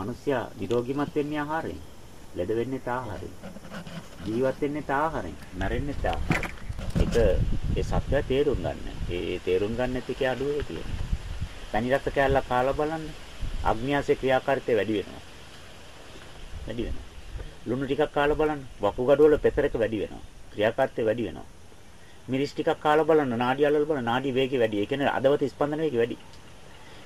මිනිස්සයා නිරෝගිමත් වෙන්නේ ආහාරයෙන්. ලෙඩ වෙන්නේ ආහාරයෙන්. ජීවත් වෙන්නේ ආහාරයෙන්. මැරෙන්නේ ආහාරයෙන්. ඒක ඒ සත්‍යය තේරුම් ගන්න. ඒ තේරුම් ගන්න නැති කේ අඩුවේ තියෙනවා. පැණි රස කෑල්ල කාලා බලන්න. අග්නියාසේ ක්‍රියාකාරීත්වය වැඩි වෙනවා. වැඩි වෙනවා. ලුණු ටිකක් කාලා බලන්න. වකුගඩු වල පෙතරක වැඩි වෙනවා. ක්‍රියාකාරීත්වය වැඩි වෙනවා. මිරිස් ටිකක් කාලා බලන්න නාඩි අල්ලලා බලන්න නාඩි වේගය වැඩි. ඒ කියන්නේ අදවත ස්පන්දන වේගය වැඩි.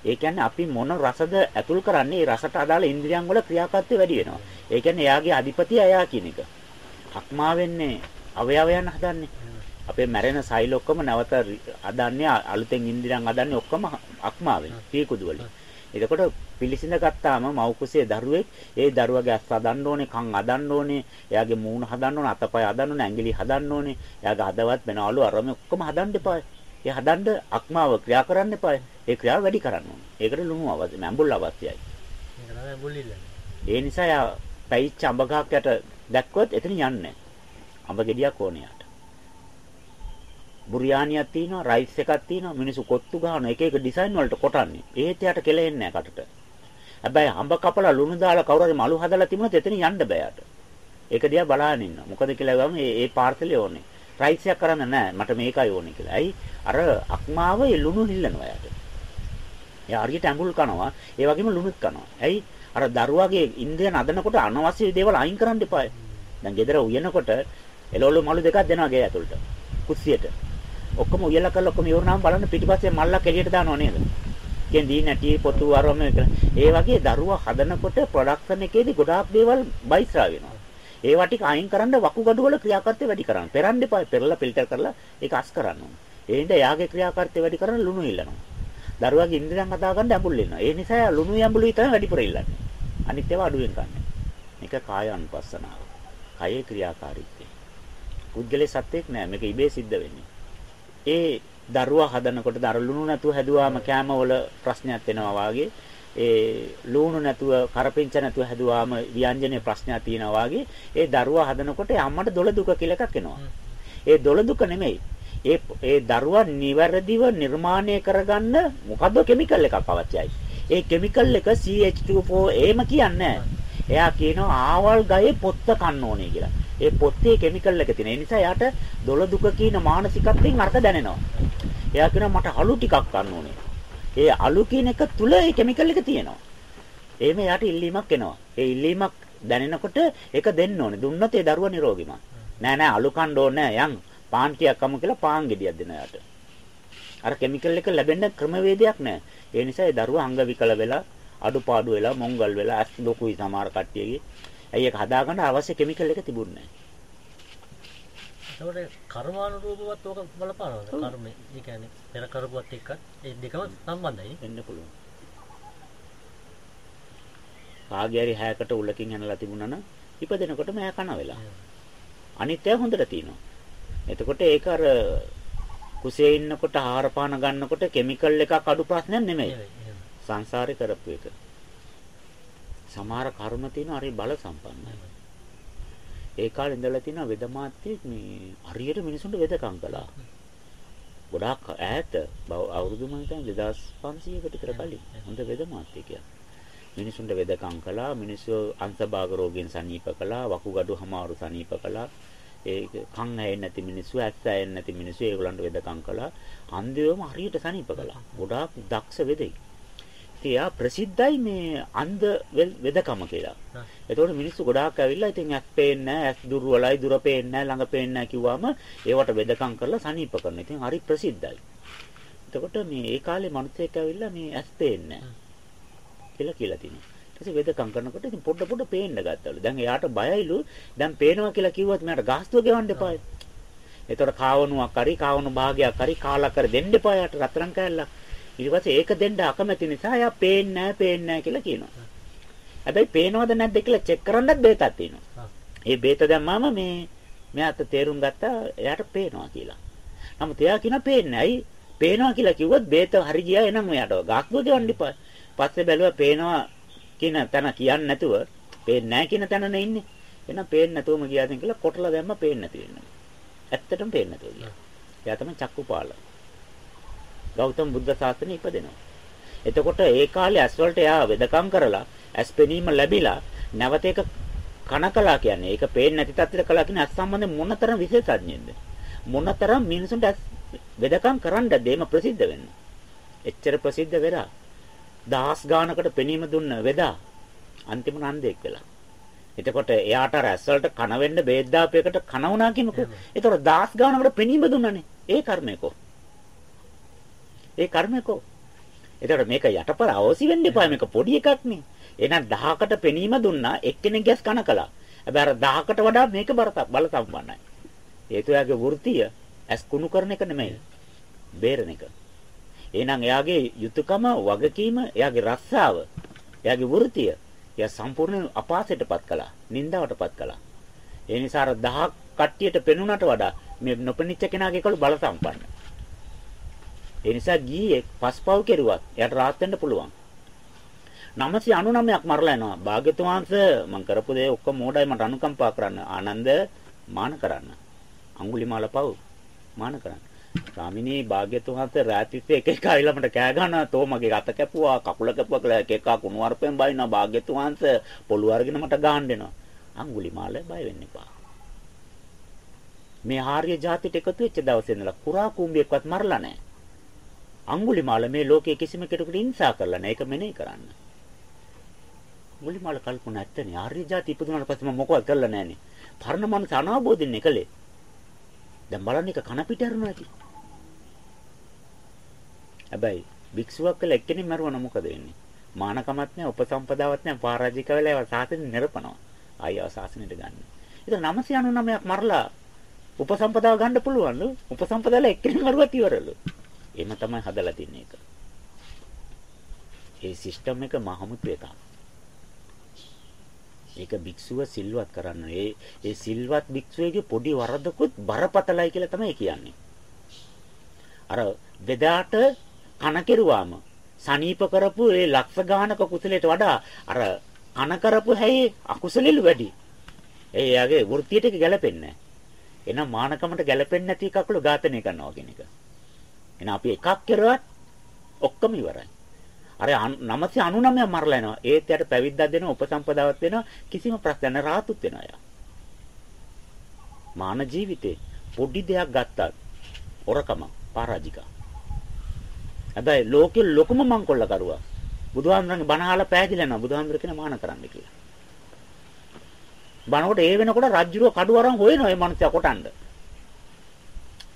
ඒ කියන්නේ අපි මොන රසද ඇතුල් කරන්නේ ඒ රසට අදාළ ඉන්ද්‍රියන් වල ක්‍රියාකාරීත්වය වැඩි වෙනවා. ඒ කියන්නේ එයාගේ අධිපතිය එයා කියන එක. අක්මා වෙන්නේ අවයවයන් හදන්නේ. අපේ මැරෙන සෛල ඔක්කොම නැවත හදන්නේ අලුතෙන් ඉන්ද්‍රියන් හදන්නේ ඔක්කොම අක්මාවෙන්. පීකුදු වලින්. එතකොට පිළිසිඳ ගත්තාම මව් කුසේ දරුවෙක් ඒ දරුවගේ අස් හදන්න ඕනේ, කන් හදන්න ඕනේ, එයාගේ මූණ හදන්න ඕනේ, අතපය හදන්න ඕනේ, ඇඟිලි හදන්න ඕනේ, එයාගේ හදවත් වෙනවලු අරම ඔක්කොම හදන්න එපා. ඒ හදන්න අක්මාව ක්‍රියා කරන්න එපා. ඒ ක්‍රියාව වැඩි කරන්න ඕනේ. ඒකට ලුණු අවශ්‍යයි, මැඹුල් අවශ්‍යයි. ඒ නිසා යා පැයිච්ච අඹ ගහක් යට දැක්කොත් එතන යන්නේ අඹ ගෙඩියක් ඕනේ යාට. බුරියානියක් තියෙනවා, රයිස් එකක් තියෙනවා, මිනිස්සු කොත්තු ගහන එක එක ඩිසයින් වලට කොටන්නේ. ඒත් යාට කෙලෙන්නේ නැහැ කටට. හැබැයි අඹ කපලා ලුණු දාලා කවුරු හරි මලු හදලා තිබුණොත් එතන යන්න බෑ යාට. ඒක දිහා බලාගෙන ඉන්න. මොකද කියලා ගම මේ ඒ පාර්සලේ ඕනේ. රයිස් එකක් කරන්න නෑ. මට මේකයි ඕනේ කියලා. ඇයි? අර අක්මාව ඒ ලුණු හිල්ලනවා යාට. එයා හරියට ඇඹුල් කනවා. ඒ වගේම ලුණුත් කනවා. ඇයි? අර දරුවාගේ ඉන්ද්‍රියන් අදනකොට අනවශ්‍ය දේවල් අයින් කරන්න එපා. දැන් ගෙදර උයනකොට එළවලු මලු දෙකක් දෙනවා ගේ ඇතුළට. කුස්සියට. ඔක්කොම උයලා කරලා ඔක්කොම ඉවරනම බලන්න පිටිපස්සේ මල්ලක් එළියට දානව නේද? කියන්නේ දී නැටි පොතු අරම ඒ වගේ දරුවා හදනකොට ප්‍රොඩක්ෂන් එකේදී ගොඩාක් දේවල් බයිස්රා වෙනවා. ඒවා ටික අයින් කරන්න වකුගඩු වල ක්‍රියාකාරීත්වය වැඩි කරන්න. පෙරන්න එපා. පෙරලා ෆිල්ටර් කරලා ඒක අස් කරන්න ඕනේ. ඒ හින්දා යාගේ ක්‍රියාකාරීත්වය වැඩි කරන්න ලුණු ඉල්ලනවා. දරුවාගේ ඉන්ද්‍රියන් හදාගන්න ඇඹුල් වෙනවා. ඒ නිසා ලුණු ඇඹුලුයි තමයි වැඩිපුර ඉල්ලන්නේ. අනිත් ඒවා අඩුවෙන් ගන්න. මේක කාය අනුපස්සනාව. කයේ ක්‍රියාකාරීත්වය. පුද්ගලයේ සත්‍යයක් නෑ. මේක ඉබේ සිද්ධ වෙන්නේ. ඒ දරුවා හදනකොට දර ලුණු නැතුව හැදුවාම කෑම වල ප්‍රශ්නයක් වෙනවා වාගේ ඒ ලුණු නැතුව කරපිංච නැතුව හැදුවාම ව්‍යංජනයේ ප්‍රශ්නයක් තියෙනවා වාගේ ඒ දරුවා හදනකොට අම්මට දොළ දුක කියලා එකක් එනවා. ඒ දොළ දුක නෙමෙයි. ඒ ඒ දරුවා නිවැරදිව නිර්මාණය කරගන්න මොකද්ද කිමිකල් එකක් අවශ්‍යයි. ඒ කිමිකල් එක CH2O එහෙම කියන්නේ එයා කියනවා ආවල් ගයේ පොත්ත කන්න ඕනේ කියලා. ඒ පොත්තේ කිමිකල් එක තියෙන. ඒ නිසා එයාට දොළ දුක කියන මානසිකත්වයෙන් අර්ථ දැනෙනවා. එයා කියනවා මට අලු ටිකක් ගන්න ඕනේ. ඒ අලු කියන එක තුල ඒ කිමිකල් එක තියෙනවා. එහෙම එයාට ඉල්ලීමක් එනවා. ඒ ඉල්ලීමක් දැනෙනකොට ඒක දෙන්න ඕනේ. දුන්නොත් ඒ දරුවා නිරෝගිමත්. නෑ නෑ අලු කන්න ඕනේ යන් පාන් ටිකක් කමු කියලා පාන් ගෙඩියක් දෙනවා එයාට. අර කිමිකල් එක ලැබෙන්න ක්‍රමවේදයක් නෑ. ඒ නිසා ඒ දරුවා අංග විකල වෙලා අඩුපාඩු වෙලා මොංගල් වෙලා ඇස් ලොකුයි සමහර කට්ටියගේ. ඇයි ඒක හදාගන්න අවශ්‍ය කිමිකල් එක තිබුණේ නෑ. ඒකට කර්මානුරූපවත් ඕක බලපානවද? කර්මය. ඒ කියන්නේ පෙර කරපුවත් එක්ක ඒ දෙකම සම්බන්ධයි. වෙන්න පුළුවන්. කාගේ හරි හැයකට උලකින් හැනලා තිබුණා නම් ඉපදෙනකොට මෑ කන වෙලා. අනිත්‍ය හොඳට තියෙනවා. එතකොට ඒක අර කුසේ ඉන්නකොට ආහාර පාන ගන්නකොට කිමිකල් එකක් අඩු ප්‍රශ්නයක් නෙමෙයි. සංසාරේ කරපු එක. සමහර කර්ම තියෙන හරි බල සම්පන්නයි. ඒ කාලේ ඉඳලා තියෙන වෙදමාත්‍යෙක් මේ හරියට මිනිසුන්ට වෙදකම් කළා. ගොඩාක් ඈත අවුරුදු මම හිතන්නේ 2500කට විතර කලින් හොඳ වෙදමාත්‍යෙක් මිනිසුන්ට වෙදකම් කළා මිනිස්සු අංශභාග රෝගයෙන් සනීප කළා වකුගඩු හමාරු සනීප කළා. ඒ කන් ඇයෙන්නේ නැති මිනිස්සු ඇස් ඇයෙන්නේ නැති මිනිස්සු ඒගොල්ලන්ට වෙදකම් කළා. අන්තිමම හරියට සනීප කළා. ගොඩාක් දක්ෂ වෙදෙක් එයා ප්‍රසිද්ධයි මේ අන්ධ වෙදකම කියලා. එතකොට මිනිස්සු ගොඩාක් ඇවිල්ලා ඉතින් ඇස් පේන්නේ නැහැ, ඇස් දුර්වලයි, දුර පේන්නේ නැහැ, ළඟ පේන්නේ නැහැ කිව්වම ඒවට වෙදකම් කරලා සනීප කරනවා. ඉතින් හරි ප්‍රසිද්ධයි. එතකොට මේ ඒ කාලේ මිනිස්සෙක් ඇවිල්ලා මේ ඇස් පේන්නේ නැහැ කියලා කියලා තිනවා. ඊට පස්සේ වෙදකම් කරනකොට ඉතින් පොඩ පොඩ පේන්න ගත්තලු. දැන් එයාට බයයිලු. දැන් පේනවා කියලා කිව්වොත් මෙයාට ගාස්තුව ගෙවන්න එපායි. එතකොට කාවණුවක් හරි කාවණු භාගයක් හරි කාලා කර දෙන්න එපා යාට රත්තරන් කෑල්ලක්. ඊට පස්සේ ඒක දෙන්න අකමැති නිසා එයා පේන්නේ නැහැ පේන්නේ නැහැ කියලා කියනවා. හැබැයි පේනවද නැද්ද කියලා චෙක් කරන්නත් බේතක් තියෙනවා. ඒ බේත දැම්මම මේ මෙයාට තේරුම් ගත්තා එයාට පේනවා කියලා. නමුත් එයා කියන පේන්නේ ඇයි? පේනවා කියලා කිව්වොත් බේත හරි ගියා එනම් එයාට ගාස්තුව දෙවන්න එපා. පස්සේ බැලුවා පේනවා කියන තැන කියන්නේ නැතුව පේන්නේ නැහැ කියන තැනනේ ඉන්නේ. එහෙනම් පේන්නේ නැතුවම ගියාද කියලා කොටලා දැම්ම පේන්නේ නැති වෙනවා. ඇත්තටම පේන්නේ නැතුව ගියා. එයා තමයි චක්කුපාල. ගෞතම බුද්ධ ශාසනය ඉපදෙනවා. එතකොට ඒ කාලේ ඇස් වලට එයා වෙදකම් කරලා ඇස් පෙනීම ලැබිලා නැවත ඒක කනකලා කියන්නේ ඒක පේන්නේ නැති තත්ත්වයට කලා කියන්නේ ඇස් සම්බන්ධයෙන් මොනතරම් විශේෂඥයෙක්ද මොනතරම් මිනිසුන්ට ඇස් වෙදකම් කරන්න දෙම ප්‍රසිද්ධ වෙන්න. එච්චර ප්‍රසිද්ධ වෙලා දහස් ගානකට පෙනීම දුන්න වෙදා අන්තිම නන්දෙක් වෙලා. එතකොට එයාට අර ඇස් වලට කන වෙන්න බේත් දාපේකට කන වුණා කියමුකෝ. එතකොට දහස් ගානකට පෙනීම දුන්නනේ. ඒ කර්මයකෝ. ඒ කර්මයකෝ. එතකොට මේක යටපර අවසි වෙන්න එපා මේක පොඩි එකක් නේ. එහෙනම් 1000කට පෙනීම දුන්නා එක්කෙනෙක් ගැස් කන කළා. හැබැයි අර 1000කට වඩා මේක බල සම්පන්නයි. හේතු එයාගේ වෘත්තිය ඇස් කුණු කරන එක නෙමෙයි. බේරන එක. එහෙනම් එයාගේ යුතුයකම වගකීම එයාගේ රස්සාව එයාගේ වෘත්තිය එයා සම්පූර්ණ අපාසයටපත් කළා. නින්දාවටපත් කළා. ඒ නිසා අර 1000 කට්ටියට පෙනුනට වඩා මේ නොපෙනිච්ච කෙනාගේ කළු බල සම්පන්නයි. ඒ නිසා ගියේ පස්පව් කෙරුවත් එයාට rahat වෙන්න පුළුවන්. 999ක් මරලා යනවා. භාග්‍යතුන් වහන්සේ මම කරපු දේ ඔක්කොම මෝඩයි මට අනුකම්පා කරන්න. ආනන්ද මාන කරන්න. අඟුලිමාල පව් මාන කරන්න. ස්වාමිනේ භාග්‍යතුන් වහන්සේ රාත්‍රියේ එක එක ආවිලා මට කෑ ගන්නවා. තෝ මගේ අත කැපුවා, කකුල කැපුවා කියලා එක එක කුණු වarpෙන් බයිනවා. භාග්‍යතුන් වහන්සේ පොළු අරගෙන මට ගහන්න දෙනවා. අඟුලිමාල බය වෙන්න එපා. මේ ආර්ය ජාතියට එකතු වෙච්ච දවසේ ඉඳලා කුරා කුඹියක්වත් මරලා නැහැ. අඟුලිමාල මේ ලෝකයේ කිසිම කෙනෙකුට ඉන්සා කරලා නැහැ. ඒක මෙනෙහි කරන්න. අඟුලිමාල කල්පනා ඇත්තනේ ආර්ය ජාති ඉපදුනාට පස්සේ මම මොකවත් කරලා නැහනේ. පරණ මනස අනාබෝධින් එකලේ. දැන් බලන්න එක කන පිට අරනවා ඇති. හැබැයි භික්ෂුවක් කියලා එක්කෙනෙක් මරුවන මොකද වෙන්නේ? මානකමත් නැහැ, උපසම්පදාවත් නැහැ, පරාජික වෙලා ඒවා සාසනෙ නිරපනවා. ආයෙ සාසනෙට ගන්න. ඒක 999ක් මරලා උපසම්පදාව ගන්න පුළුවන්ලු. උපසම්පදාලා එක්කෙනෙක් මරුවත් ඉවරලු. එහෙම තමයි හදලා තින්නේ ඒක. ඒ සිස්ටම් එක මහමුතු එකක්. ඒක භික්ෂුව සිල්වත් කරන්න. ඒ ඒ සිල්වත් භික්ෂුවේගේ පොඩි වරදකුත් බරපතලයි කියලා තමයි කියන්නේ. අර වෙදාට කන කෙරුවාම සනීප කරපු ඒ ලක්ෂ ගානක කුසලයට වඩා අර කන කරපු හැයි අකුසලෙලු වැඩි. ඒ යාගේ වෘත්තියට ඒක ගැලපෙන්නේ නැහැ. එහෙනම් මානකමට ගැලපෙන්නේ නැති කකුල ඝාතනය කරනවා කියන එක. එහෙනම් අපි එකක් කරුවත් ඔක්කොම ඉවරයි. අර 999 මරලා යනවා. ඒත් යට පැවිද්දක් දෙනවා, උපසම්පදාවක් දෙනවා, කිසිම ප්‍රශ්නයක් නැහැ. රාතුත් වෙනවා යා. මාන ජීවිතේ පොඩි දෙයක් ගත්තත් ඔරකම පරාජික. හැබැයි ලෝකෙ ලොකුම මංකොල්ල කරුවා. බුදුහාමරගේ බණ අහලා පෑදිලා යනවා. බුදුහාමර කියන මාන කරන්න කියලා. බණකොට ඒ වෙනකොට රජ්ජුරුව කඩු අරන් හොයනවා මේ මනුස්සයා කොටන්න.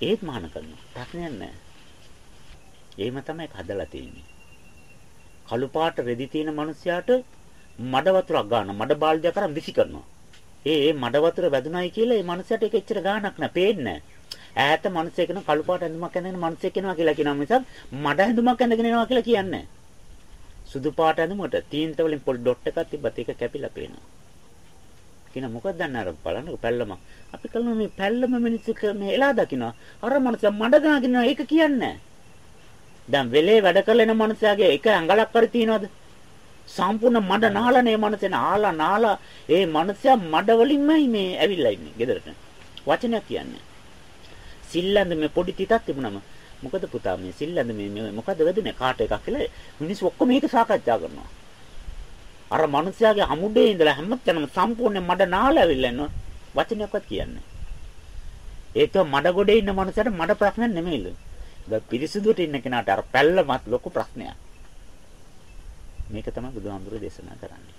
ඒත් මාන කරනවා. ප්‍රශ්නයක් නැහැ. එහෙම තමයි හදලා තියෙන්නේ. කළු පාට රෙදි තියෙන මනුස්සයාට මඩ වතුරක් ගන්න මඩ බාල්දියක් අරන් විසි කරනවා. ඒ ඒ මඩ වතුර වැදුනයි කියලා ඒ මනුස්සයාට ඒක එච්චර ගාණක් නෑ පේන්නේ ඈත මනුස්සයෙක් කෙනා කළු පාට ඇඳුමක් ඇඳගෙන මනුස්සයෙක් කෙනා කියලා කියනවා මිසක් මඩ ඇඳුමක් ඇඳගෙන එනවා කියලා කියන්නේ සුදු පාට ඇඳුමට තීන්ත වලින් පොඩි ඩොට් එකක් තිබ්බත් ඒක කැපිලා පේනවා. කියන මොකක්ද දන්න අර බලන්නකො පැල්ලම. අපි කලන මේ පැල්ලම මිනිස්සු මේ එලා දකින්න. අර මනුස්සයා මඩ ගාගෙන ඒක කියන්නේ නෑ. දැන් වෙලේ වැඩ කරන මනුස්සයාගේ එක ඇඟලක් හරි තියනවද? සම්පූර්ණ මඩ නාලනේ මනුස්සයන ආලා නාලා ඒ මනුස්සයා මඩ වලින්මයි මේ ඇවිල්ලා ඉන්නේ ගෙදරට. වචනයක් කියන්නේ. සිල්ලඳ මේ පොඩි තිතක් තිබුණම මොකද පුතා මේ සිල්ලඳ මේ මොකද වෙදුනේ කාට එකක් කියලා මිනිස්සු ඔක්කොම මේක සාකච්ඡා කරනවා. අර මනුස්සයාගේ අමුඩේ ඉඳලා හැමතැනම සම්පූර්ණ මඩ නාලා ඇවිල්ලා ඉන්නවා. වචනයක්වත් කියන්නේ. ඒක මඩ ගොඩේ ඉන්න මනුස්සයට මඩ ප්‍රශ්නයක් නෙමෙයිලු. පිරිසිදුවට ඉන්න කෙනාට අර පැල්ලමත් ලොකු ප්‍රශ්නයක්. මේක තමයි බුදුහාමුදුරේ දේශනා කරන්නේ.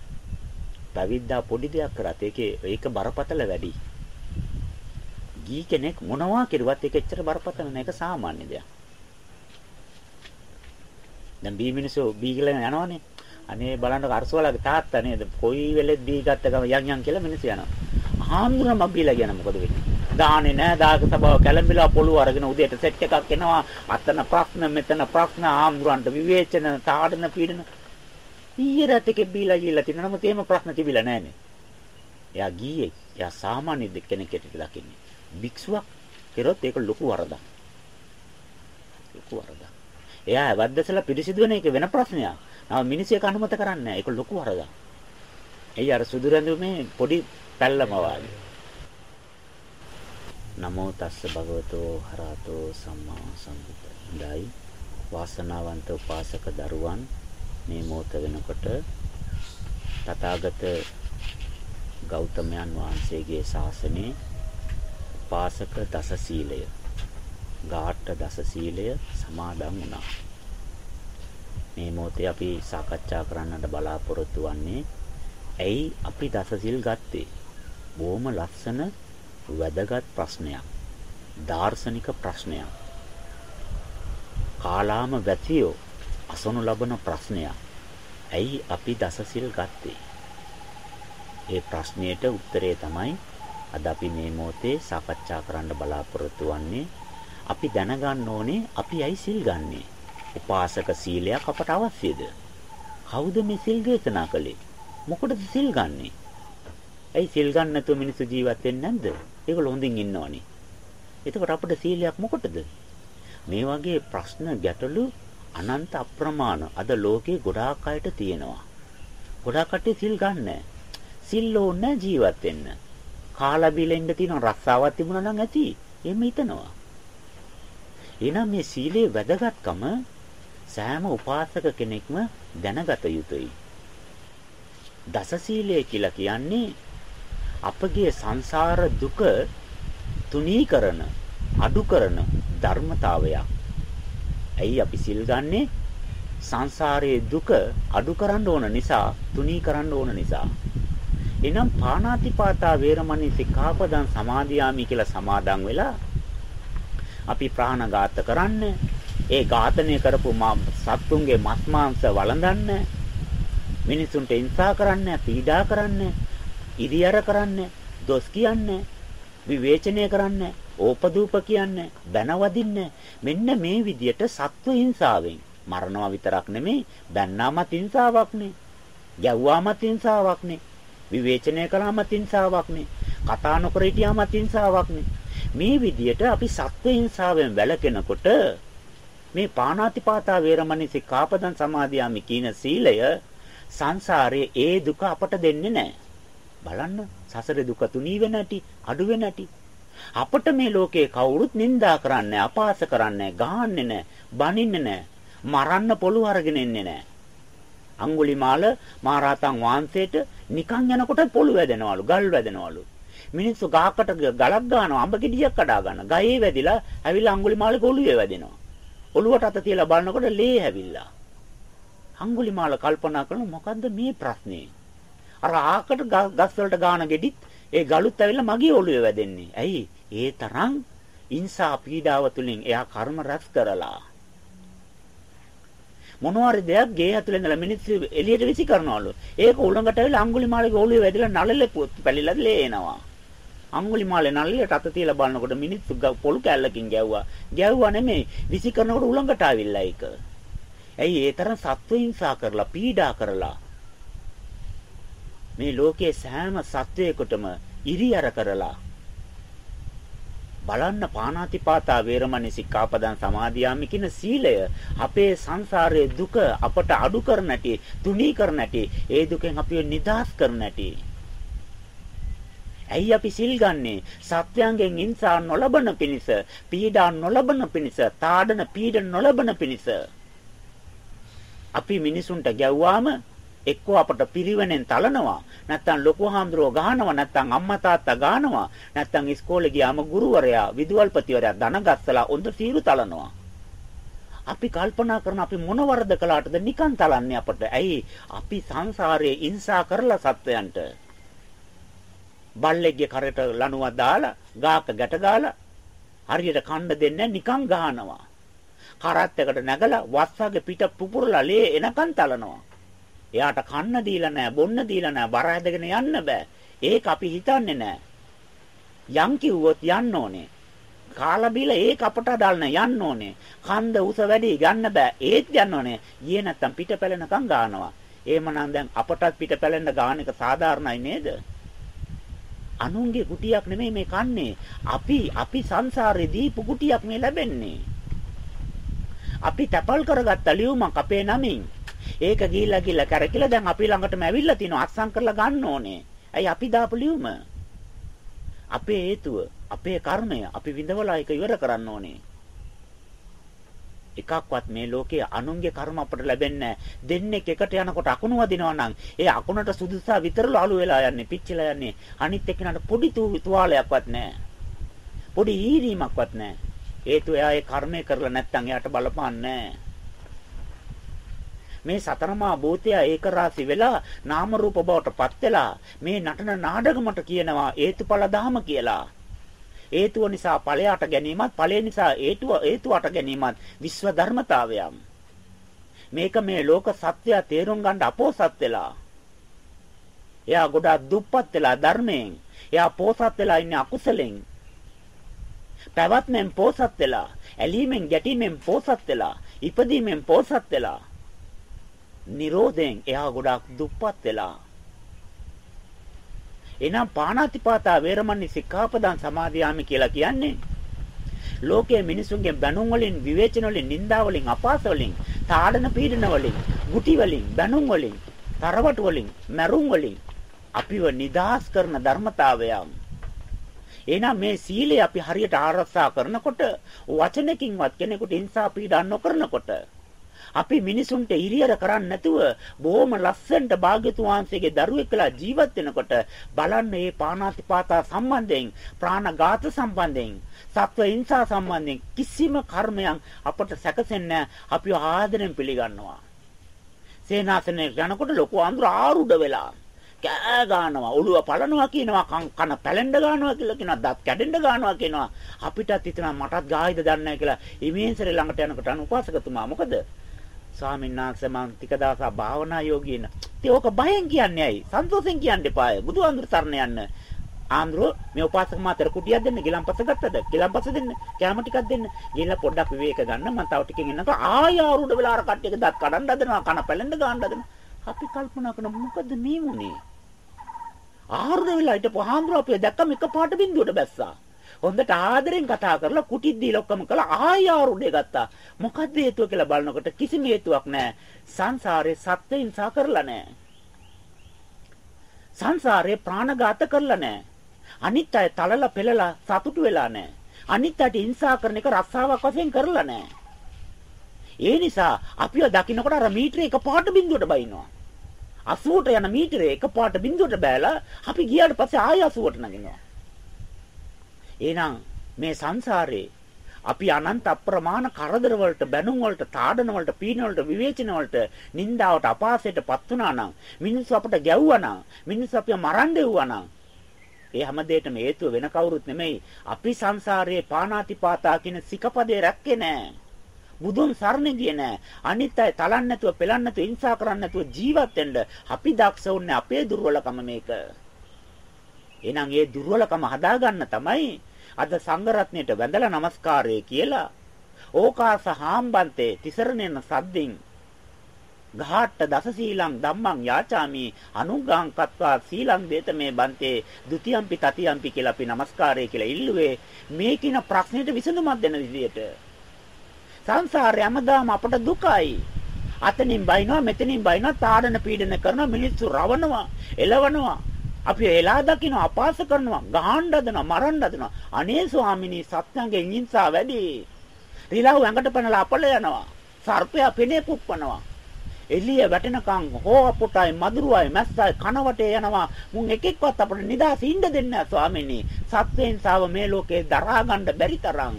පැවිද්දා පොඩි දෙයක් කරත් ඒකේ ඒක බරපතල වැඩි. ගී කෙනෙක් මොනවා කරුවත් ඒක එච්චර බරපතල නෑ ඒක සාමාන්‍ය දෙයක්. දැන් බී මිනිස්සු බී කියලා යනවනේ. අනේ බලන්න අරසවලගේ තාත්තා නේද? කොයි වෙලෙත් බී ගත්ත ගම යන් යන් කියලා මිනිස්සු යනවා. හාමුදුරම බීලා කියන මොකද වෙන්නේ? දාන්නේ නැහැ දායක සභාව කැළඹිලා පොළු අරගෙන උදේට සෙට් එකක් එනවා. අතන ප්‍රශ්න මෙතන ප්‍රශ්න ආම්දුරන්ට විවේචන තාඩන පීඩන. ඊයේ රැතේ බීලා ගිහලා තින නමුත් එහෙම ප්‍රශ්න තිබිලා නැහනේ එයා ගියේ. එයා සාමාන්‍ය කෙනෙක් හැටියට දකින්නේ. භික්ෂුවක් කරොත් ඒක ලොකු වරදක්. ලොකු වරදක්. එයා වැද්දසලා පිරිසිදු වෙන එක වෙන ප්‍රශ්නයක්. නම මිනිස්සු ඒක අනුමත කරන්නේ නැහැ ඒක ලොකු වරදක්. එයි අර සුදු රැඳුමේ පොඩි පැල්ලම වාගේ. නමෝ තස්ස භගවතෝ හරහතෝ සම්මා සම්බුද්දයි වාසනාවන්ත උපාසක දරුවන් මේ මොහොත වෙනකොට තථාගත ගෞතමයන් වහන්සේගේ ශාසනයේ පාසක දස සීලය ගාඨ දස සීලය සමාදන් වුණා. මේ මොහොතේ අපි සාකච්ඡා කරන්නට බලාපොරොත්තු වෙන්නේ ඇයි අපි දස සිල් ගත්තේ? බොහොම ලස්සන වැදගත් ප්‍රශ්නයක්. දාර්ශනික ප්‍රශ්නයක්. කාලාම වැතියෝ අසනු ලබන ප්‍රශ්නයක්. ඇයි අපි දස සිල් ගත්තේ? ඒ ප්‍රශ්නයට උත්තරේ තමයි අද අපි මේ මොහොතේ සාකච්ඡා කරන්න බලාපොරොත්තු වෙන්නේ. අපි දැනගන්න ඕනේ අපි ඇයි සිල් ගන්නෙ? උපාසක සීලයක් අපට අවශ්‍යද? කවුද මේ සිල් දේශනා කළේ? මොකටද සිල් ගන්නෙ? ඇයි සිල් ගන්න නැතුව මිනිස්සු ජීවත් වෙන්නේ නැද්ද? ඒගොල්ලෝ හොඳින් ඉන්නවනේ. එතකොට අපිට සීලයක් මොකටද? මේ වගේ ප්‍රශ්න ගැටලු අනන්ත අප්‍රමාණ අද ලෝකේ ගොඩාක් අයට තියෙනවා. ගොඩාක් කට්ටිය සිල් ගන්නෑ. සිල් ඕනේ ජීවත් වෙන්න. කාලා බීලා ඉන්න තියෙන රස්සාවක් තිබුණා නම් ඇති. එහෙම හිතනවා. එහෙනම් මේ සීලේ වැදගත්කම සෑම උපාසක කෙනෙක්ම දැනගත යුතුයි. දස සීලය කියලා කියන්නේ අපගේ සංසාර දුක තුනී කරන අඩු කරන ධර්මතාවයක්. ඇයි අපි සිල් ගන්නේ? සංසාරයේ දුක අඩු කරන්න ඕන නිසා, තුනී කරන්න ඕන නිසා. එනම් පාණාතිපාතා වේරමණී සික්ඛාපදං සමාදියාමි කියලා සමාදන් වෙලා අපි ප්‍රාණඝාත කරන්න, ඒ ඝාතනය කරපු සත්තුන්ගේ මස් මාංශ වළඳන්න, මිනිසුන්ට හිංසා කරන්න, පීඩා කරන්න, ඉරියර කරන්න, දොස් කියන්න, විවේචනය කරන්න, ඕපදූප කියන්න, බැනවදින්න මෙන්න මේ විදියට සත්ව හිංසාවෙන් මරණවා විතරක් නෙමෙයි, බැන්නාමත් හිංසාවක්නේ. ගැව්වාමත් හිංසාවක්නේ. විවේචනය කළාමත් හිංසාවක්නේ. කතා නොකර හිටියාමත් හිංසාවක්නේ. මේ විදියට අපි සත්ව හිංසාවෙන් වැළකෙනකොට මේ පාණාතිපාතා වේරමණී සික්ඛාපදං සමාදියාමි කියන සීලය සංසාරයේ ඒ දුක අපට දෙන්නේ නැහැ. බලන්න සසරේ දුක තුනී වෙන ඇති, අඩු වෙන ඇති. අපට මේ ලෝකේ කවුරුත් නිඳා කරන්නේ, අපාස කරන්නේ, ගහන්නේ නැහැ, බනින්නේ නැහැ, මරන්න පොළු අරගෙන ඉන්නේ නැහැ. අඟුලිමාල මහරහතන් වහන්සේට නිකන් යනකොට පොළු වැදෙනවලු, ගල් වැදෙනවලු. මිනිස්සු ගහකට ගලක් ගන්නවා, අඹ ගෙඩියක් කඩා ගන්නවා. ගහේ වැදිලා ඇවිල්ලා අඟුලිමාලේ ඔළුවේ වැදෙනවා. ඔළුවට අත තියලා බලනකොට ලේ හැවිල්ලා. අඟුලිමාල කල්පනා කරන මොකද්ද මේ ප්‍රශ්නේ? අර ආකට ගස් වලට ගාන ගෙඩිත් ඒ ගලුත් ඇවිල්ලා මගේ ඔළුවේ වැදෙන්නේ. ඇයි? ඒ තරම් ඉන්සා පීඩාව තුලින් එයා කර්ම රැස් කරලා. මොනවාරි දෙයක් ගේ ඇතුලේ ඉඳලා මිනිස්සු එළියට විසි කරනවලු. ඒක උලඟට ඇවිල්ලා අඟුලිමාලගේ ඔළුවේ වැදිලා නළලේ පැලිලා ලේ එනවා. අඟුලිමාලේ නළලට අත තියලා බලනකොට මිනිස්සු පොළු කැල්ලකින් ගැව්වා. ගැව්වා නෙමෙයි විසි කරනකොට උලඟට ආවිල්ලා ඒක. ඇයි ඒ තරම් සත්ව හිංසා කරලා පීඩා කරලා මේ ලෝකයේ සෑම සත්වයකටම ඉරියර කරලා. බලන්න පාණාතිපාතා වේරමණී සික්ඛාපදං සමාදියාමි කියන සීලය අපේ සංසාරයේ දුක අපට අඩු කර නැටි තුනී කර නැටි ඒ දුකෙන් අපිව නිදහස් කර නැටි. ඇයි අපි සිල් ගන්නේ? සත්‍යයන්ගෙන් ඉන්සා නොලබන පිණිස පීඩා නොලබන පිණිස තාඩන පීඩන නොලබන පිණිස. අපි මිනිසුන්ට ගැව්වාම එක්කෝ අපට පිරිවෙනෙන් තලනවා. නැත්නම් ලොකු හාමුදුරුවෝ ගහනවා නැත්නම් අම්මා තාත්තා ගහනවා නැත්නම් ඉස්කෝලේ ගියාම ගුරුවරයා විදුහල්පතිවරයා ධන ගස්සලා ඔඳ සීරු තලනවා. අපි කල්පනා කරන අපි මොන වරද කළාටද නිකන් තලන්නේ අපට? ඇයි? අපි සංසාරයේ ඉන්සා කරලා සත්වයන්ට. බල්ලෙක්ගේ කරට ලණුවක් දාලා ගාක ගැට ගාලා හරියට කන්න දෙන්නේ නිකන් ගහනවා. කරත් එකට නැගලා වස්සගේ පිට පුපුරලා ලේ එනකන් තලනවා. එයාට කන්න දීලා නැහැ, බොන්න දීලා නැහැ, බර ඇදගෙන යන්න බෑ. ඒක අපි හිතන්නේ නැහැ. යම් කිව්වොත් යන්න ඕනේ. කාලා බීලා ඒක අපට දාන්න යන්න ඕනේ. කන්ද උස වැඩි ගන්න බෑ. ඒත් යන්න ඕනේ. ඊයේ නැත්තම් පිට පැලෙනකම් ගන්නවා. එහෙමනම් දැන් අපටත් පිට පැලෙන්න ගාන එක සාධාරණයි නේද? අනුන්ගේ කුටියක් නෙමෙයි මේ කන්නේ. අපි අපි සංසාරේ දීපු කුටියක් මේ ලැබෙන්නේ. අපි තැපල් කරගත්ත ලියුමක් අපේ නමින් ඒක ගිහිල්ලා ගිහිල්ලා කරකිලා දැන් අපි ළඟටම ඇවිල්ලා තිනවා අත්සන් කරලා ගන්න ඕනේ. ඇයි අපි දාපු ලියුම? අපේ හේතුව, අපේ කර්මය අපි විඳවලා ඒක ඉවර කරන්න ඕනේ. එකක්වත් මේ ලෝකයේ අනුන්ගේ කර්ම අපට ලැබෙන්නේ දෙන්නේ එකට යනකොට අකුණු වදිනවා නම් ඒ අකුණට සුදුසා විතරලු අලු වෙලා යන්නේ පිච්චිලා යන්නේ අනිත් එක්කනට පොඩි තුවාලයක්වත් නැහැ පොඩි ඊරීමක්වත් නැහැ හේතු එයා ඒ කර්මය කරලා නැත්නම් එයාට බලපාන්නේ මේ සතරමා භූතය ඒක රාසි වෙලා නාම රූප බවට පත් වෙලා මේ නටන නාඩගමට කියනවා හේතුඵල ධම කියලා. හේතුව නිසා ඵලයට ගැනීමත් ඵලය නිසා හේතුව හේතුවට ගැනීමත් විශ්ව ධර්මතාවයම්. මේක මේ ලෝක සත්‍යය තේරුම් ගන්න අපෝසත් වෙලා. එයා ගොඩාක් දුප්පත් වෙලා ධර්මයෙන්. එයා පෝසත් වෙලා ඉන්නේ අකුසලෙන්. පැවැත්මෙන් පෝසත් වෙලා ඇලීමෙන් ගැටීමෙන් පෝසත් වෙලා ඉපදීමෙන් පෝසත් වෙලා. නිරෝධයෙන් එයා ගොඩාක් දුප්පත් වෙලා. එනම් පාණාතිපාතා වේරමණී සික්ඛාපදං සමාදියාමි කියලා කියන්නේ ලෝකයේ මිනිසුන්ගේ බැනුම් වලින් විවේචන වලින් නිന്ദා වලින් අපාස වලින් තාඩන පීඩන වලින් ගුටි වලින් බැනුම් වලින් තරවටු වලින් මරුම් වලින් අපිව නිදහස් කරන ධර්මතාවයන්. එහෙනම් මේ සීලය අපි හරියට ආරක්ෂා කරනකොට වචනකින්වත් කෙනෙකුට හිංසා පීඩා නොකරනකොට අපි මිනිසුන්ට ඉරියර කරන්නේ නැතුව බොහොම ලස්සනට භාග්‍යතුන් වහන්සේගේ දරුවෙක් කියලා ජීවත් වෙනකොට බලන්න මේ පාණාතිපාතා සම්බන්ධයෙන් ප්‍රාණඝාත සම්බන්ධයෙන් සත්ව හිංසා සම්බන්ධයෙන් කිසිම කර්මයක් අපට සැකසෙන්නේ අපි ආදරෙන් පිළිගන්නවා. සේනාසනේ යනකොට ලොකු අඳුර ආරුඩ වෙලා කෑ ගන්නවා. ඔළුව පලනවා කියනවා කන පැලෙන්න ගන්නවා කියලා කියනවා දත් කැඩෙන්න ගන්නවා කියනවා. අපිටත් හිතනවා මටත් ගායිද දන්නේ කියලා. ඉමේන්සරේ ළඟට යනකොට අනුපාසකතුමා මොකද? ස්වාමීන් වහන්සේ මං ටික දවසක් භාවනා යෝගීන. ඉතින් ඕක බයෙන් කියන්නේ ඇයි? සන්තෝෂෙන් කියන්න එපාය. බුදුහාමුදුර සරණ යන්න. ආන්දරෝ මේ උපාසක මාතර කුටියක් දෙන්න ගිලම්පස ගත්තද? ගිලම්පස දෙන්න. කැම ටිකක් දෙන්න. ගිහලා පොඩ්ඩක් විවේක ගන්න. මං තව ටිකකින් එන්නක ආය ආරුඩ වෙලා අර කට්ටියක දත් කඩන්න හදනවා. කන පැලෙන්න ගන්න හදනවා. අපි කල්පනා කරන මොකද මේ මුනේ? ආරුඩ වෙලා හිටපු ආන්දරෝ අපේ දැක්කම එක පාට බින්දුවට බැස්සා. හොඳට ආදරෙන් කතා කරලා කුටිත් දීලා ඔක්කොම කළා ආය ආරුඩේ ගත්තා. මොකද්ද හේතුව කියලා බලනකොට කිසිම හේතුවක් නැහැ. සංසාරේ සත්‍යයෙන් සා කරලා නැහැ. සංසාරේ ප්‍රාණඝාත කරලා නැහැ. අනිත් අය තලලා පෙළලා සතුටු වෙලා නැහැ. අනිත් අයට හිංසා කරන එක රස්සාවක් වශයෙන් කරලා නැහැ. ඒ නිසා අපිව දකින්නකොට අර මීටරේ එක පාට බිඳුවට බයිනවා. 80ට යන මීටරේ එක පාට බිඳුවට බෑලා අපි ගියාට පස්සේ ආය 80ට නගිනවා. එහෙනම් මේ සංසාරේ අපි අනන්ත අප්‍රමාණ කරදර වලට බැනුම් වලට තාඩන වලට පීන වලට විවේචන වලට නිന്ദාවට අපාසයටපත් වුණා නම් මිනිස්සු අපට ගැව්වා නම් මිනිස්සු අපිව මරන්න දෙව්වා නම් ඒ හැම දෙයකටම හේතුව වෙන කවුරුත් නෙමෙයි. අපි සංසාරයේ පානාතිපාතා කියන සිකපදේ රැක්කේ නෑ. බුදුන් සරණ ගියේ නෑ. අනිත් අය තලන්න නැතුව පෙලන්න නැතුව ඉන්සා කරන්න නැතුව ජීවත් වෙන්න අපි දක්ෂ වුණේ අපේ දුර්වලකම මේක. එහෙනම් ඒ දුර්වලකම හදාගන්න තමයි අද සංඝරත්නයට වැඳලා নমස්කාරය කියලා. ඕකාස හාම්බන්තේ තිසරණෙන සද්දින් ගහට්ට දස සීලං ධම්මං යාචාමි අනුග්ගං කତ୍වා සීලං දේතමේ බන්තේ ဒ ුතියම්පි තතියම්පි කියලා අපි নমස්කාරය කියලා ඉල්ලුවේ. මේ කියන ප්‍රශ්නෙට විසඳුමක් දෙන විදියට. සංසාරේ හැමදාම අපට දුකයි. අතනින් බයිනවා මෙතනින් බයිනවා තාඩන පීඩන කරනවා මිනිස්සු රවනවා එලවනවා අපි එලා දකින්න අපාස කරනවා ගහන්න හදනවා මරන්න හදනවා. අනේ ස්වාමිනී සත්‍යංගේ හිංසා වැඩි. රිලව් ඇඟට පැනලා අපල යනවා. සර්පයා පෙනේ පුප්පනවා එළිය වැටෙනකන් හෝ අපුටයි මදුරුවයි මැස්සයි කනවටේ යනවා. මුන් එකෙක්වත් අපිට නිදාස ඉන්න දෙන්නේ නැහැ ස්වාමිනී. සත්‍යයෙන් සාව මේ ලෝකේ දරා ගන්න බැරි තරම්.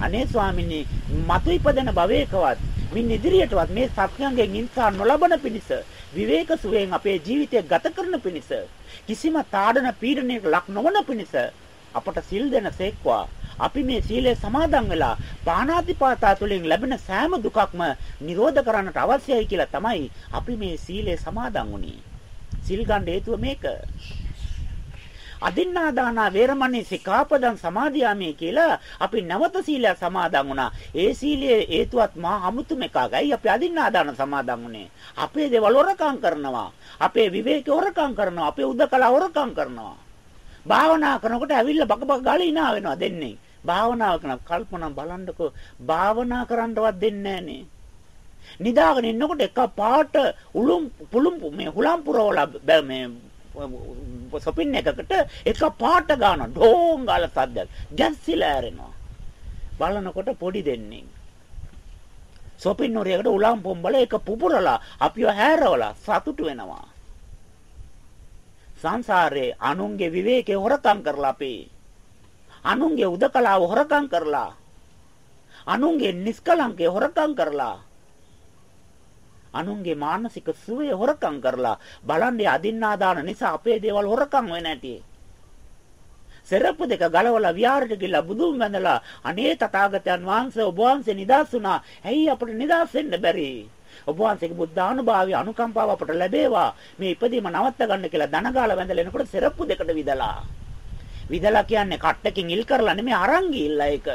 අනේ ස්වාමිනී මතු ඉපදෙන භවයකවත් මින් ඉදිරියටවත් මේ සත්‍යංගෙන් හිංසා නොලබන පිණිස විවේක සුවයෙන් අපේ ජීවිතය ගත කරන පිණිස කිසිම තාඩන පීඩනයක ලක් නොවන පිණිස අපට සිල් දෙන සේක්වා අපි මේ සීලය සමාදන් වෙලා පාණාතිපාතා තුළින් ලැබෙන සෑම දුකක්ම නිරෝධ කරන්නට අවශ්‍යයි කියලා තමයි අපි මේ සීලය සමාදන් වුණේ. සිල් ගන්න හේතුව මේක. අදින්නා දාන වේරමණී සිකාපදං සමාදියාමේ කියලා අපි නැවත සීලය සමාදන් වුණා. ඒ සීලයේ හේතුවත් මා අමුතුම එකකයි අපි අදින්නා දාන සමාදන් වුණේ. අපේ දේවල් හොරකම් කරනවා. අපේ විවේක හොරකම් කරනවා. අපේ උදකලා හොරකම් කරනවා. භාවනා කරනකොට ඇවිල්ලා බක බක ගාලා ඉනා වෙනවා දෙන්නේ. භාවනාව කරන කල්පනා බලන්නකෝ භාවනා කරන්නවත් දෙන්නේ නැහනේ. නිදාගෙන ඉන්නකොට එක පාට උලුම් පුලුම් මේ හුලම් පුරවලා මේ සොපින් එකකට එක පාට ගන්න. ඩෝං ගාලා සද්දයක්. ගැස්සිලා ඇරෙනවා. බලනකොට පොඩි දෙන්නේ සොපින් නුරයකට උලම් පොම්බල එක පුපුරලා අපිව හැරවලා සතුටු වෙනවා. සංසාරේ අනුන්ගේ විවේකේ හොරකම් කරලා අපි. අනුන්ගේ උදකලාව හොරකම් කරලා. අනුන්ගේ නිස්කලංකේ හොරකම් කරලා. අනුන්ගේ මානසික සුවය හොරකම් කරලා බලන්නේ අදින්නා දාන නිසා අපේ දේවල් හොරකම් වෙන්නේ නැටි. සෙරප්පු දෙක ගලවලා විහාරයට ගිහලා බුදුන් වැඳලා අනේ තථාගතයන් වහන්සේ ඔබ වහන්සේ නිදාස් වුණා. ඇයි අපිට නිදාස් වෙන්න බැරි? ඔබ වහන්සේගේ බුද්ධානුභාවය අනුකම්පාව අපට ලැබේවා. මේ ඉපදීම නවත්ත ගන්න කියලා දනගාලා වැඳලා එනකොට සෙරප්පු දෙකට විදලා. විදලා කියන්නේ කට්ටකින් ඉල් කරලා නෙමෙයි අරන් ගිහිල්ලා ඒක.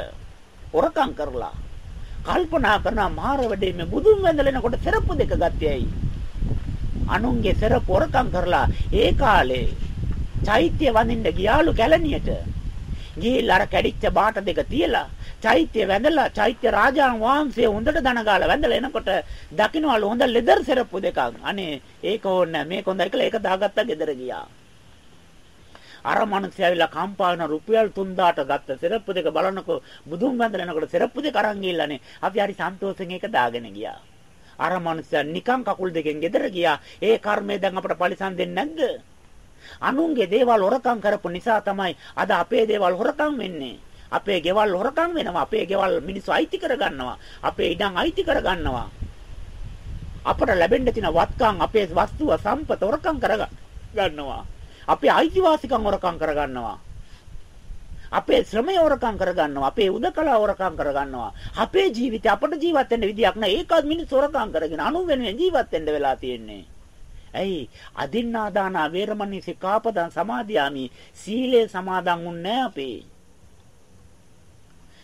හොරකම් කරලා. කල්පනා කරන මාර වැඩේ මේ බුදුන් වැඳලෙනකොට සෙරප්පු දෙක ගත්තේයි. අනුන්ගේ සෙරප්පු හොරකම් කරලා ඒ කාලේ චෛත්‍ය වඳින්න ගියාලු කැලණියට. ගිහිල්ලා අර කැඩිච්ච බාට දෙක තියලා චෛත්‍ය වැඳලා චෛත්‍ය රාජාන් වහන්සේ හොඳට දනගාලා වැඳලා එනකොට දකින්නවලු හොඳ ලෙදර් සෙරප්පු දෙකක්. අනේ ඒක ඕනේ මේක හොඳයි කියලා ඒක දාගත්තා ගෙදර ගියා. අර මිනිස්සයා ඇවිල්ලා කම්පා වෙන රුපියල් 3000ට ගත්ත සෙරප්පු දෙක බලනකො බුදුන් වැඳලා එනකොට සෙරප්පු දෙක අරන් ගිහිල්ලානේ. අපි හරි සන්තෝෂෙන් ඒක දාගෙන ගියා. අර මිනිස්සයා නිකන් කකුල් දෙකෙන් ගෙදර ගියා. ඒ කර්මය දැන් අපට පරිසම් දෙන්නේ නැද්ද? අනුන්ගේ දේවල් හොරකම් කරපු නිසා තමයි අද අපේ දේවල් හොරකම් වෙන්නේ. අපේ ගෙවල් හොරකම් වෙනවා. අපේ ගෙවල් මිනිස්සු අයිති කරගන්නවා. අපේ ඉඩම් අයිති කරගන්නවා. අපට ලැබෙන්න තියෙන වත්කම් අපේ වස්තුව සම්පත හොරකම් කරගන්නවා. අපේ අයිතිවාසිකම් හොරකම් කරගන්නවා. අපේ ශ්‍රමය හොරකම් කරගන්නවා. අපේ උදකලා හොරකම් කරගන්නවා. අපේ ජීවිතය අපට ජීවත් වෙන්න විදියක් නැහැ. ඒකත් මිනිස්සු හොරකම් කරගෙන අනු වෙනුවෙන් ජීවත් වෙන්න වෙලා තියෙන්නේ. ඇයි අදින්නාදාන වේරමණී සිකාපදං සමාදියාමි සීලේ සමාදන් වුන්නේ අපේ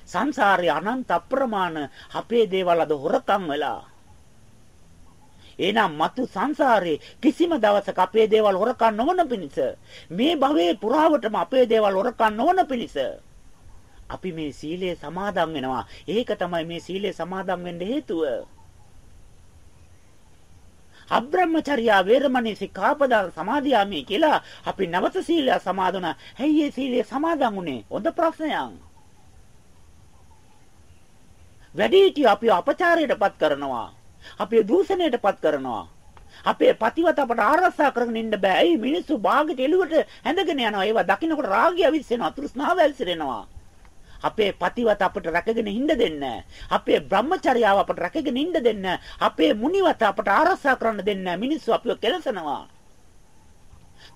සංසාරේ අනන්ත අප්‍රමාණ අපේ දේවල් අද හොරකම් වෙලා එහෙනම් මතු සංසාරේ කිසිම දවසක අපේ දේවල් හොරකම් නොවන පිණිස මේ භවයේ පුරාවටම අපේ දේවල් හොරකම් නොවන පිණිස අපි මේ සීලය සමාදන් වෙනවා. ඒක තමයි මේ සීලය සමාදන් වෙන්න හේතුව. අබ්‍රහ්මචර්යා වේරමණී සික්ඛාපදං සමාදියාමි කියලා අපි නවත සීලය සමාදන. ඇයි මේ සීලය සමාදන් උනේ? හොඳ ප්‍රශ්නයක්. වැඩිහිටිය අපි අපචාරයටපත් කරනවා. අපේ දූෂණයටපත් කරනවා. අපේ පතිවත අපට ආරක්ෂා කරගෙන ඉන්න බෑ. ඇයි මිනිස්සු බාගෙට එළුවට ඇඳගෙන යනවා. ඒවා දකින්නකොට රාගය අවිස්සෙනවා. තෘෂ්ණාව ඇල්සිරෙනවා. අපේ පතිවත අපට රැකගෙන ඉන්න දෙන්න. අපේ බ්‍රහ්මචර්යාව අපට රැකගෙන ඉන්න දෙන්න. අපේ මුනිවත අපට ආරක්ෂා කරන්න දෙන්න. මිනිස්සු අපිව කෙලසනවා.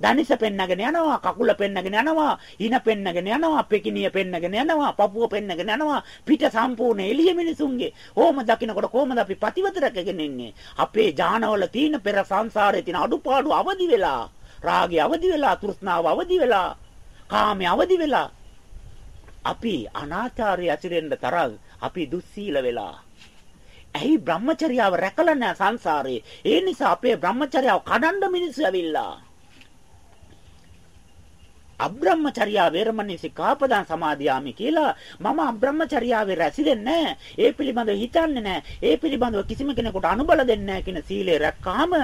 දනිස පෙන්නගෙන යනවා කකුල පෙන්නගෙන යනවා හින පෙන්නගෙන යනවා පෙකිනිය පෙන්නගෙන යනවා පපුව පෙන්නගෙන යනවා පිට සම්පූර්ණ එළිය මිනිසුන්ගේ. ඕම දකින්නකොට කොහමද අපි ප්‍රතිවත රැකගෙන ඉන්නේ? අපේ ඥානවල තියෙන පෙර සංසාරයේ තියෙන අඩුපාඩු අවදි වෙලා රාගය අවදි වෙලා තෘෂ්ණාව අවදි වෙලා කාමයේ අවදි වෙලා අපි අනාචාරය ඇතිරෙන්න තරම් අපි දුස්සීල වෙලා. ඇයි බ්‍රහ්මචර්යාව රැකලා නැහැ සංසාරේ? ඒ නිසා අපේ බ්‍රහ්මචර්යාව කඩන්න මිනිස්සු ඇවිල්ලා. අබ්‍රහ්මචර්යා වේරමණී සිකාපදං සමාදියාමි කියලා මම අබ්‍රහ්මචර්යාවේ රැසිරෙන්නේ ඒ පිළිබඳව හිතන්නේ නැහැ. ඒ පිළිබඳව කිසිම කෙනෙකුට අනුබල දෙන්නේ නැහැ කියන සීලය රැක්කාම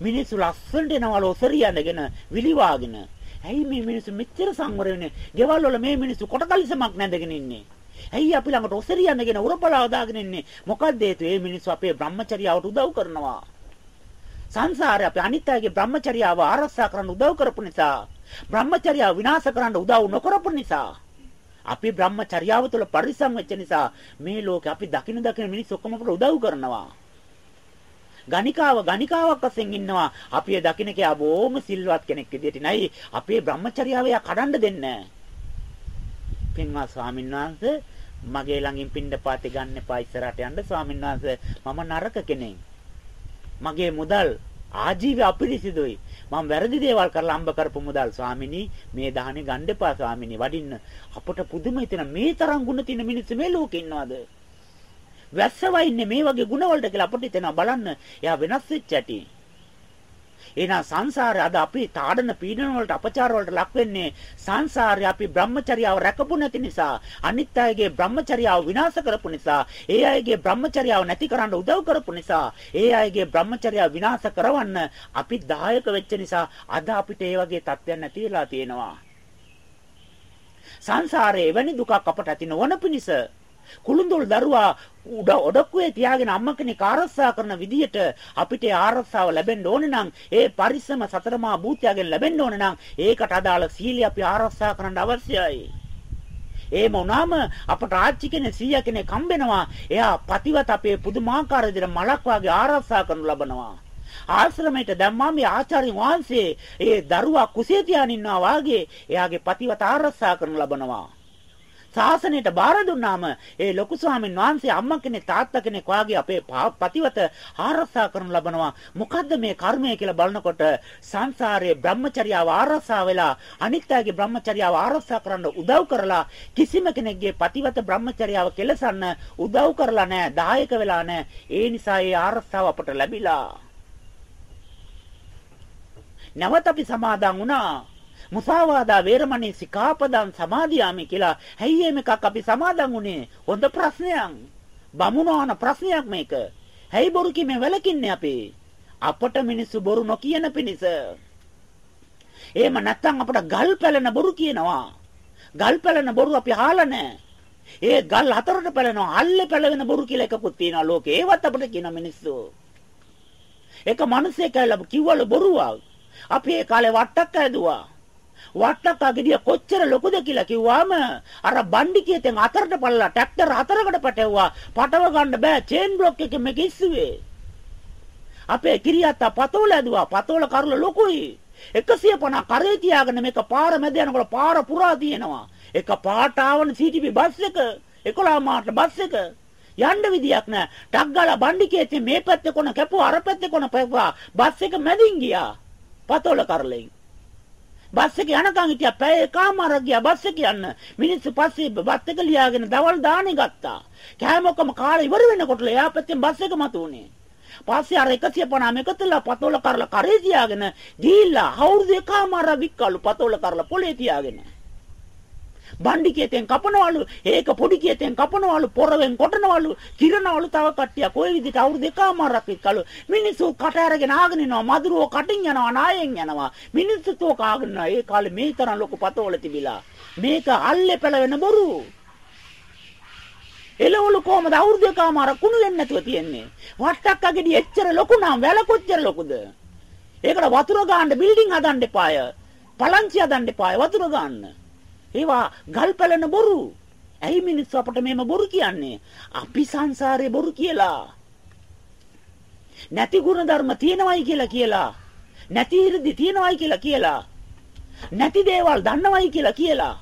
මිනිස්සු ලස්සනට එනවල ඔසරියනගෙන විලිවාගෙන. ඇයි මේ මිනිස්සු මෙච්චර සංවර වෙන්නේ? ගෙවල් වල මේ මිනිස්සු කොටකලිසමක් නැඳගෙන ඉන්නේ. ඇයි අපි ළඟට ඔසරියනගෙන උරපලාව දාගෙන ඉන්නේ? මොකද්ද හේතුව? මේ මිනිස්සු අපේ බ්‍රහ්මචර්යාවට උදව් කරනවා. සංසාරේ අපි අනිත් අයගේ බ්‍රහ්මචර්යාව ආරක්ෂා කරන්න උදව් කරපු නිසා බ්‍රහ්මචර්යාව විනාශ කරන්න උදව් නොකරපු නිසා අපි බ්‍රහ්මචර්යාව තුළ පරිසම් වෙච්ච නිසා මේ ලෝකේ අපි දකින දකින මිනිස්සු ඔක්කොම අපට උදව් කරනවා. ගණිකාව ගණිකාවක් වශයෙන් ඉන්නවා. අපි ඒ දකින්න කියා බොහොම සිල්වත් කෙනෙක් විදියට නයි අපේ බ්‍රහ්මචර්යාව යා කඩන්න දෙන්නේ පින්වත් ස්වාමීන් වහන්සේ මගේ ළඟින් පින්ඩ පාති ගන්න එපා ඉස්සරහට යන්න ස්වාමීන් වහන්සේ මම නරක කෙනෙක්. මගේ මුදල් ආජීව අපිරිසිදුයි. මම වැරදි දේවල් කරලා අම්බ කරපු මුදල් ස්වාමිනී මේ දහනේ ගන්න එපා ස්වාමිනී වඩින්න. අපට පුදුම හිතෙන මේ තරම් ಗುಣ තියෙන මිනිස්සු මේ ලෝකේ ඉන්නවද? වැස්සවයි ඉන්නේ මේ වගේ ಗುಣ වලට කියලා අපිට හිතෙනවා බලන්න. එයා වෙනස් වෙච්ච ඇටි. එහෙනම් සංසාරේ අද අපි තාඩන පීඩන වලට අපචාර වලට ලක් වෙන්නේ සංසාරේ අපි බ්‍රහ්මචර්යාව රැකපු නැති නිසා අනිත් අයගේ බ්‍රහ්මචර්යාව විනාශ කරපු නිසා ඒ අයගේ බ්‍රහ්මචර්යාව නැති කරන්න උදව් කරපු නිසා ඒ අයගේ බ්‍රහ්මචර්යාව විනාශ කරවන්න අපි දායක වෙච්ච නිසා අද අපිට ඒ වගේ තත්ත්වයන් නැති වෙලා තියෙනවා. සංසාරේ එවැනි දුකක් අපට ඇති නොවන පිණිස කුළුඳුල් දරුවා උඩ ඔඩක්කුවේ තියාගෙන අම්මා කෙනෙක් ආරක්ෂා කරන විදියට අපිට ආරක්ෂාව ලැබෙන්න ඕනේ නම් ඒ පරිස්සම සතරමා භූතයගෙන් ලැබෙන්න ඕනේ නම් ඒකට අදාළ සීලය අපි ආරක්ෂා කරන්න අවශ්‍යයි. එහෙම වුණාම අපට ආච්චි කෙනෙක් සීයා කෙනෙක් හම්බෙනවා. එයා පතිවත අපේ පුදුමාකාර විදිහට මලක් වාගේ ආරක්ෂා කරනු ලබනවා. ආශ්‍රමයට දැම්මා මේ ආචාර්ය වහන්සේ ඒ දරුවා කුසේ තියාගෙන ඉන්නවා වාගේ එයාගේ පතිවත ආරක්ෂා කරනු ලබනවා. ශාසනයට බාර දුන්නාම ඒ ලොකු ස්වාමීන් වහන්සේ අම්මා කෙනෙක් තාත්තා කෙනෙක් වාගේ අපේ පතිවත ආරක්ෂා කරනු ලබනවා. මොකද්ද මේ කර්මය කියලා බලනකොට සංසාරයේ බ්‍රහ්මචර්යාව ආරක්ෂා වෙලා අනිත් අයගේ බ්‍රහ්මචර්යාව ආරක්ෂා කරන්න උදව් කරලා කිසිම කෙනෙක්ගේ පතිවත බ්‍රහ්මචර්යාව කෙලසන්න උදව් කරලා නැහැ, දායක වෙලා නැහැ. ඒ නිසා ඒ ආරක්ෂාව අපට ලැබිලා. නැවත අපි සමාදන් වුණා මුසාවාදා වේරමණී සිකාපදං සමාදියාමි කියලා. හැయ్యේම එකක් අපි සමාදන් උනේ හොඳ ප්‍රශ්නයක්. බමුණාන ප්‍රශ්නයක් මේක. හැයි බොරු කීමේ වැලකින්නේ අපි? අපට මිනිස්සු බොරු නොකියන පිණිස. එහෙම නැත්නම් අපට ගල් පැලෙන බොරු කියනවා. ගල් පැලෙන බොරු අපි අහලා නැහැ. ඒ ගල් හතරට පැලෙනවා අල්ලේ පැලවෙන බොරු කියලා එකකුත් තියෙනවා ලෝකේ. ඒවත් අපිට කියන මිනිස්සු. එක මිනිහෙක් කියලා කිව්වලු බොරුවක්. අපි ඒ කාලේ වට්ටක් ඇදුවා. වට්ටක්කා ගෙඩිය කොච්චර ලොකුද කියලා කිව්වාම අර බණ්ඩිකියතෙන් අතරට පල්ලා ට්‍රැක්ටර් හතරකට පැටවුවා. පටව ගන්න බෑ චේන් බ්ලොක් එකෙන් මේක ඉස්සුවේ. අපේ කිරියත්තා පතෝල ඇදුවා. පතෝල කරුල ලොකුයි. 150 කරේ තියාගෙන මේක පාර මැද යනකොට පාර පුරා තියෙනවා. එක පාට ආවන CTP බස් එක 11 මාට බස් එක යන්න විදියක් නැහැ. ටක් ගාලා බණ්ඩිකේතේ මේ පැත්තේ කොන කැපුවා අර පැත්තේ කොන පැපුවා. බස් එක මැදින් ගියා. පතෝල කරලෙන්. බස් එක යනකම් හිටියා පැය එකමාරක් ගියා බස් එක යන්න. මිනිස්සු පස්සේ බස් එක ලියාගෙන දවල් දානේ ගත්තා. කෑම ඔක්කොම කාලා ඉවර වෙනකොට එයා පැත්තෙන් බස් එක මතුනේ. පස්සේ අර 150 එකතුලා පතෝල කරලා කරේ තියාගෙන දීලා අවුරුදු එකමාරක් වික්කලු පතෝල කරලා පොලේ තියාගෙන. බණ්ඩි කියතෙන් කපනවලු ඒක පොඩි කියතෙන් කපනවලු පොරවෙන් කොටනවලු කිරනවලු තව කට්ටියක් ওই විදිහට අවුරුදු දෙකමාරක් විත්කලු මිනිස්සු කට අරගෙන ආගෙන යනවා මදුරුව කටින් යනවා නායෙන් යනවා. මිනිස්සු තෝ කාගෙන ඒ කාලේ මේ තරම් ලොකු පතෝල තිබිලා. මේක අල්ලේ පැලවෙන බොරු. එළවලු කොහමද අවුරුදු දෙකමාරක් කුණු වෙන්නේ නැතුව තියන්නේ? වට්ටක් අගෙඩි එච්චර ලොකු නම් වැල කොච්චර ලොකුද? ඒකට වතුර ගන්න බිල්ඩින් හදන්න එපාය. පලංචි හදන්න එපාය වතුර ගන්න. ඒවා ගල් පැලෙන බොරු. ඇයි මිනිස්සු අපට මේම බොරු කියන්නේ? අපි සංසාරේ බොරු කියලා. නැති ගුණ ධර්ම තියෙනවයි කියලා කියලා. නැති ඉර්ධි තියෙනවයි කියලා කියලා. නැති දේවල් දන්නවයි කියලා කියලා.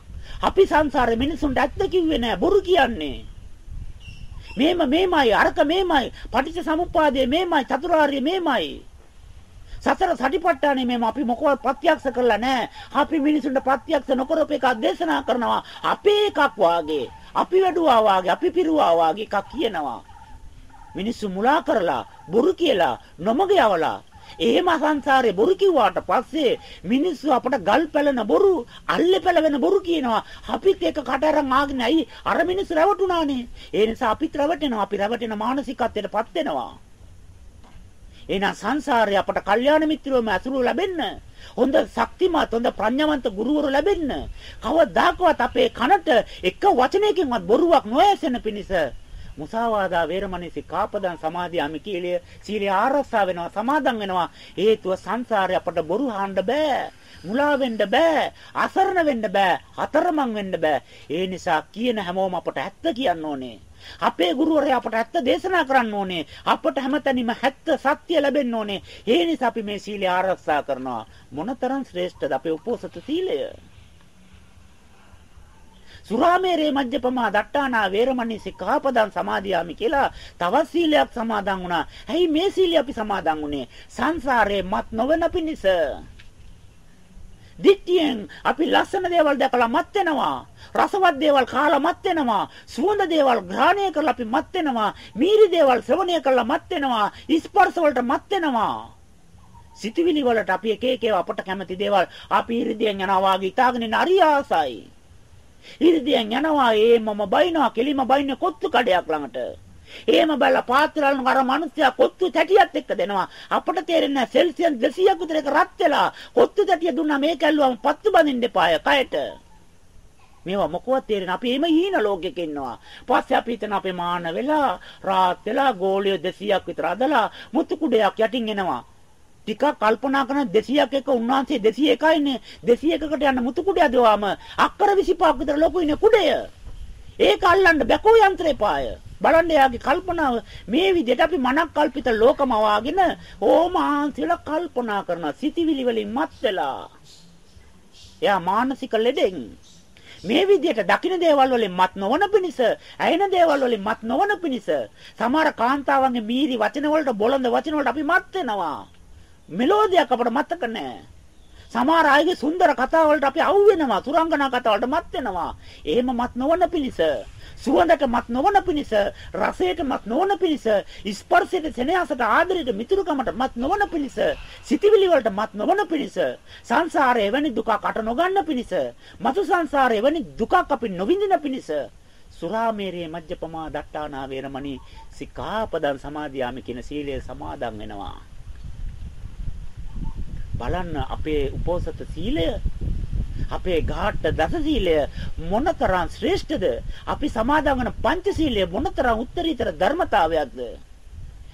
අපි සංසාරේ මිනිසුන්ට ඇත්ත කිව්වේ නෑ බොරු කියන්නේ. මේම මේමයි අරක මේමයි පටිච්ච සමුප්පාදය මේමයි චතුරාර්ය මේමයි සතර සටිපට්ඨානෙ මේම අපි මොකවත් ප්‍රත්‍යක්ෂ කරලා නැහැ. අපි මිනිසුන්ට ප්‍රත්‍යක්ෂ නොකරපු එකක් දේශනා කරනවා. අපේ එකක් වාගේ, අපි වැඩුවා වාගේ, අපි පිරුවා වාගේ එකක් කියනවා. මිනිස්සු මුලා කරලා, බොරු කියලා, නොමග යවලා එහෙම සංසාරේ බොරු කිව්වාට පස්සේ මිනිස්සු අපට ගල් පැලන බොරු, අල්ලේ පැලවෙන බොරු කියනවා. අපිත් ඒක කට අරන් ආගෙන ඇයි අර මිනිස්සු රැවටුණානේ. ඒ නිසා අපිත් රැවටෙනවා. අපි රැවටෙන මානසිකත්වයටපත් වෙනවා. එහෙනම් සංසාරේ අපට කල්යාණ මිත්‍රයෝම ඇසුරු ලැබෙන්න හොඳ ශක්තිමත් හොඳ ප්‍රඥාවන්ත ගුරුවරු ලැබෙන්න කවදාකවත් අපේ කනට එක වචනයකින්වත් බොරුවක් නොඇසෙන පිණිස මුසාවාදා වේරමණී සිකාපදං සමාදියාමි කීලිය සීලිය ආරක්ෂා වෙනවා සමාදන් වෙනවා. හේතුව සංසාරේ අපට බොරු අහන්න බෑ මුලා වෙන්න බෑ අසරණ වෙන්න බෑ හතරමං වෙන්න බෑ. ඒ නිසා කියන හැමෝම අපට ඇත්ත කියන්න ඕනේ. අපේ ගුරුවරයා අපට ඇත්ත දේශනා කරන්න ඕනේ. අපට හැමතැනම ඇත්ත සත්‍ය ලැබෙන්න ඕනේ. ඒ නිසා අපි මේ සීලය ආරක්ෂා කරනවා. මොනතරම් ශ්‍රේෂ්ඨද අපේ උපෝසත සීලය? සුරාමේරේ මජ්ජපමා දට්ටානා වේරමණී සික්ඛාපදං සමාදියාමි කියලා තවත් සීලයක් සමාදන් වුණා. ඇයි මේ සීලය අපි සමාදන් වුණේ? සංසාරේ මත් නොවන පිණිස. දිට්ඨියෙන් අපි ලස්සන දේවල් දැකලා මත් වෙනවා. රසවත් දේවල් කාලා මත් වෙනවා. සුවඳ දේවල් ග්‍රහණය කරලා අපි මත් වෙනවා. මීරි දේවල් ශ්‍රවණය කරලා මත් වෙනවා. ස්පර්ශ වලට මත් වෙනවා. සිතවිලි වලට අපි එක එක අපට කැමති දේවල් අපි ඉරිදියෙන් යනවා වාගේ ඉතාලගෙන ඉන්න අරියාසයි. ඉරිදියෙන් යනවා ඒ මම බයිනවා කෙලිම බයින්නේ කොත්තු කඩයක් ළඟට. එහෙම බලලා පාත්‍රාලන අර මිනිස්සයා කොත්තු තැටියත් එක්ක දෙනවා. අපට තේරෙන්නේ සෙල්සියස් 200ක් විතර එක රත් වෙලා කොත්තු තැටිය දුන්නා මේක ඇල්ලුවම පත්තු බඳින්න එපාය කයට. මේවා මොකවත් තේරෙන්නේ අපි එimhe හීන ලෝකෙක ඉන්නවා. පස්සේ අපි හිතන අපේ මාන වෙලා රාත් වෙලා ගෝලිය 200ක් විතර අදලා මුතු කුඩයක් යටින් එනවා. ටිකක් කල්පනා කරන 200ක් එක උන්වහන්සේ 201යිනේ 201කට යන මුතු කුඩය දවාම අක්කර 25ක් විතර ලොකුයිනේ කුඩය. ඒක අල්ලන්න බැකෝ යන්ත්‍රේ පාය. බලන්න එයාගේ කල්පනාව මේ විදිහට අපි මනක් කල්පිත ලෝකම වාගෙන ඕමාන්සියලා කල්පනා කරන සිටිවිලි වලින් මත් වෙලා එයා මානසික ලෙඩෙන් මේ විදිහට දකින්න දේවල් වලින් මත් නොවන පිණිස, ඇයෙන දේවල් වලින් මත් නොවන පිණිස සමහර කාන්තාවන්ගේ මීරි වචන වලට බොළඳ වචන වලට අපි මත් වෙනවා. මෙලෝදියක් අපට මතක නැහැ. සමහර අයගේ සුන්දර කතා වලට අපි අවු වෙනවා. සුරංගනා කතා වලට මත් වෙනවා. එහෙම මත් නොවන පිණිස සුවඳට මත් නොවන පිණිස රසයට මත් නොවන පිණිස ස්පර්ශයට සෙනෙහසට ආදරයට මිතුරුකමට මත් නොවන පිණිස සිටිවිලි වලට මත් නොවන පිණිස සංසාරයේ එවැනි දුකක් අට නොගන්න පිණිස මතු සංසාරයේ එවැනි දුකක් අපි නොවිඳින පිණිස. සුරාමේරේ මජ්ජපමා දට්ටානා වේරමණී සිකාපදං සමාදියාමි කියන සීලය සමාදන් වෙනවා. බලන්න අපේ උපෝසත සීලය අපේ ඝාට දස සීලය මොනතරම් ශ්‍රේෂ්ඨද? අපි සමාදන් වන පංචශීලය මොනතරම් උත්තරීතර ධර්මතාවයක්ද?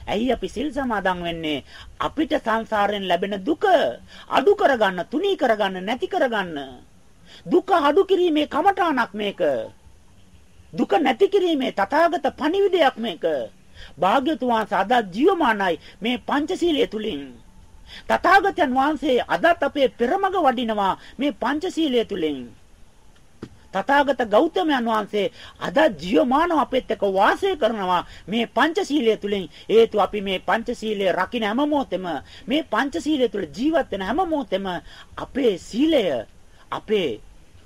ඇයි අපි සිල් සමාදන් වෙන්නේ? අපිට සංසාරයෙන් ලැබෙන දුක අඩු කරගන්න, තුනී කරගන්න, නැති කරගන්න. දුක අඩු කිරීමේ කමඨාණක් මේක. දුක නැති කිරීමේ තථාගත පණිවිඩයක් මේක. භාග්‍යතුන් වහන්සේ අද ජීවමානයි මේ පංචශීලය තුලින්. තථාගතයන් වහන්සේ අදත් අපේ පෙරමග වඩිනවා මේ පංචශීලය තුලින්. තථාගත ගෞතමයන් වහන්සේ අද ජීවමානව අපෙත් එක්ක වාසය කරනවා මේ පංචශීලය තුලින් හේතු අපි මේ පංචශීලය රකින්න හැම මොහොතෙම මේ පංචශීලය තුල ජීවත් වෙන හැම මොහොතෙම අපේ සීලය අපේ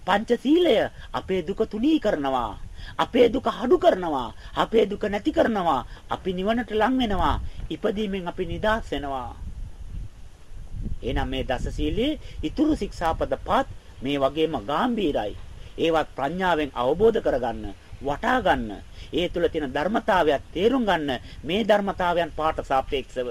පංචශීලය අපේ දුක තුනී කරනවා. අපේ දුක අඩු කරනවා. අපේ දුක නැති කරනවා. අපි නිවනට ලං වෙනවා. ඉපදීමෙන් අපි නිදහස් වෙනවා. එහෙනම් මේ දසශීලයේ ඉතුරු ශික්ෂාපද පහත් මේ වගේම ගැඹීරයි. ඒවත් ප්‍රඥාවෙන් අවබෝධ කරගන්න, වටහා ගන්න, ඒ තුල තියෙන ධර්මතාවයක් තේරුම් ගන්න මේ ධර්මතාවයන් පාට සාපේක්ෂව.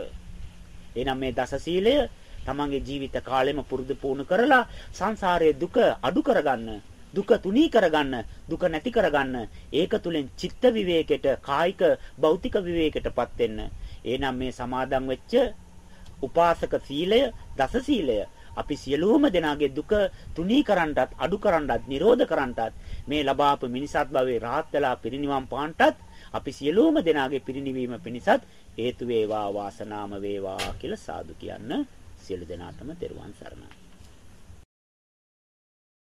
එහෙනම් මේ දසශීලය තමන්ගේ ජීවිත කාලෙම පුරුදු පුහුණු කරලා සංසාරයේ දුක අඩු කරගන්න දුක තුනී කරගන්න දුක නැති කරගන්න ඒක තුලින් චිත්ත විවේකයට කායික භෞතික විවේකයටපත් වෙන්න එහෙනම් මේ සමාදම් වෙච්ච උපාසක සීලය, දස සීලය. අපි සියලුම දෙනාගේ දුක තුනී කරන්නටත් අඩු කරන්නටත් නිරෝධ කරන්නටත් මේ ලබාපු මිනිසත් භවයේ රාහත් වෙලා පිරිනිවන් පාන්නටත් අපි සියලුම දෙනාගේ පිරිනිවීම පිණිසත් හේතු වේවා වාසනාම වේවා කියලා සාදු කියන්න සියලු දෙනාටම තෙරුවන් සරණයි.